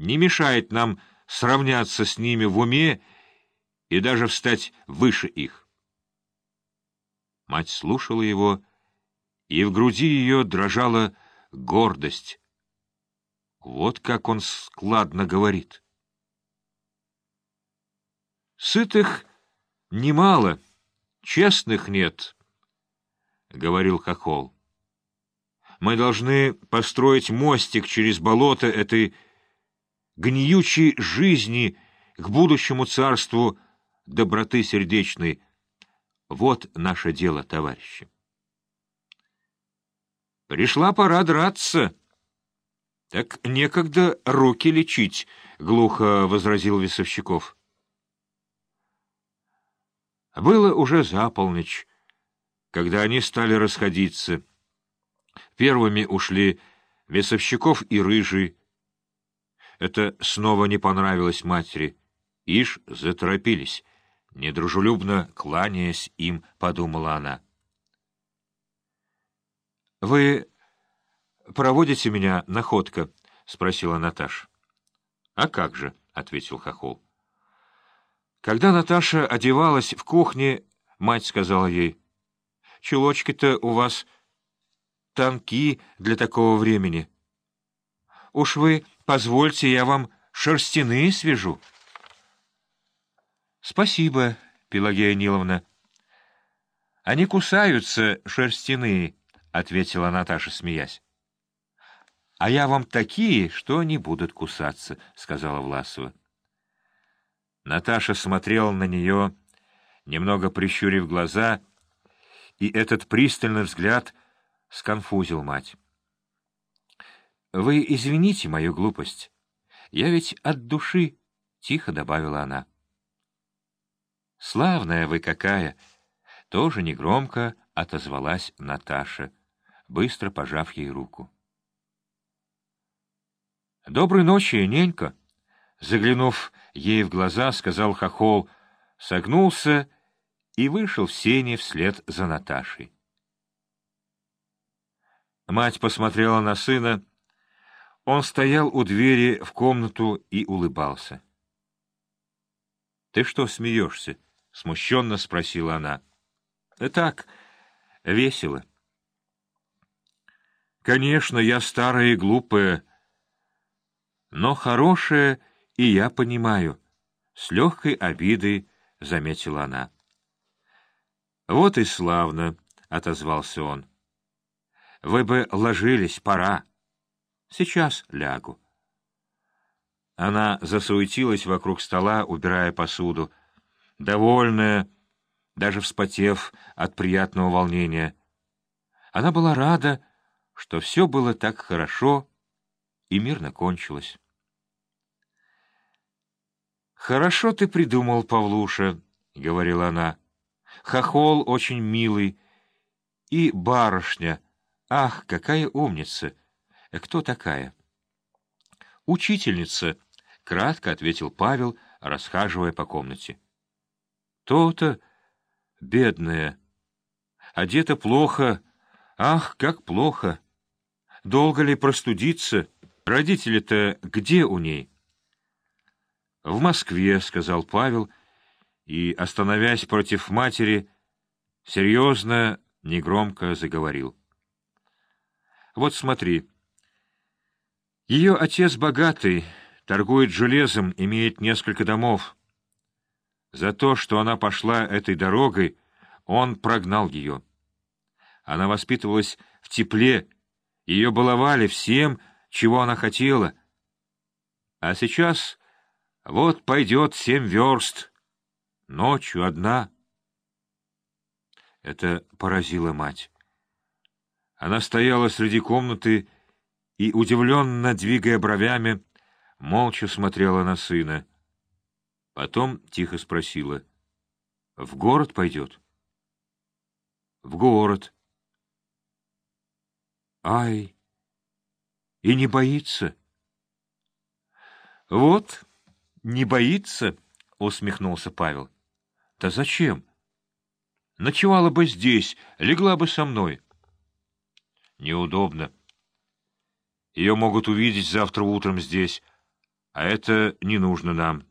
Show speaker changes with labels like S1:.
S1: не мешает нам сравняться с ними в уме и даже встать выше их. Мать слушала его, и в груди ее дрожала гордость. Вот как он складно говорит. Сытых немало, честных нет, — говорил Хохол. Мы должны построить мостик через болото этой гниючей жизни к будущему царству доброты сердечной. Вот наше дело, товарищи. Пришла пора драться. Так некогда руки лечить, — глухо возразил Весовщиков. Было уже за когда они стали расходиться. Первыми ушли Весовщиков и Рыжий. Это снова не понравилось матери. Ишь, заторопились. Недружелюбно кланяясь им, подумала она. — Вы проводите меня, находка? — спросила Наташа. — А как же? — ответил Хохол. Когда Наташа одевалась в кухне, мать сказала ей, — Чулочки-то у вас тонки для такого времени. Уж вы позвольте, я вам шерстяные свяжу. — Спасибо, Пелагея Ниловна. — Они кусаются, шерстяные, — ответила Наташа, смеясь. — А я вам такие, что не будут кусаться, — сказала Власова. Наташа смотрела на нее, немного прищурив глаза, и этот пристальный взгляд сконфузил мать. — Вы извините мою глупость. Я ведь от души, — тихо добавила она. — Славная вы какая! — тоже негромко отозвалась Наташа, быстро пожав ей руку. — Доброй ночи, ненька! Заглянув ей в глаза, сказал Хохол, согнулся и вышел в сене вслед за Наташей. Мать посмотрела на сына. Он стоял у двери в комнату и улыбался. — Ты что смеешься? — смущенно спросила она. — Так, весело. — Конечно, я старая и глупая, но хорошая и я понимаю, — с легкой обидой заметила она. — Вот и славно, — отозвался он. — Вы бы ложились, пора. Сейчас лягу. Она засуетилась вокруг стола, убирая посуду, довольная, даже вспотев от приятного волнения. Она была рада, что все было так хорошо и мирно кончилось. «Хорошо ты придумал, Павлуша», — говорила она. «Хохол очень милый. И барышня. Ах, какая умница! Кто такая?» «Учительница», — кратко ответил Павел, расхаживая по комнате. «То-то, бедная. Одета плохо. Ах, как плохо! Долго ли простудиться? Родители-то где у ней?» — В Москве, — сказал Павел, и, остановясь против матери, серьезно, негромко заговорил. — Вот смотри. Ее отец богатый, торгует железом, имеет несколько домов. За то, что она пошла этой дорогой, он прогнал ее. Она воспитывалась в тепле, ее баловали всем, чего она хотела. А сейчас вот пойдет семь верст. Ночью одна. Это поразило мать. Она стояла среди комнаты и, удивленно двигая бровями, молча смотрела на сына. Потом тихо спросила. — В город пойдет? — В город. — Ай! И не боится? — Вот... Не боится? — усмехнулся Павел. — Да зачем? Ночевала бы здесь, легла бы со мной. — Неудобно. Ее могут увидеть завтра утром здесь. А это не нужно нам.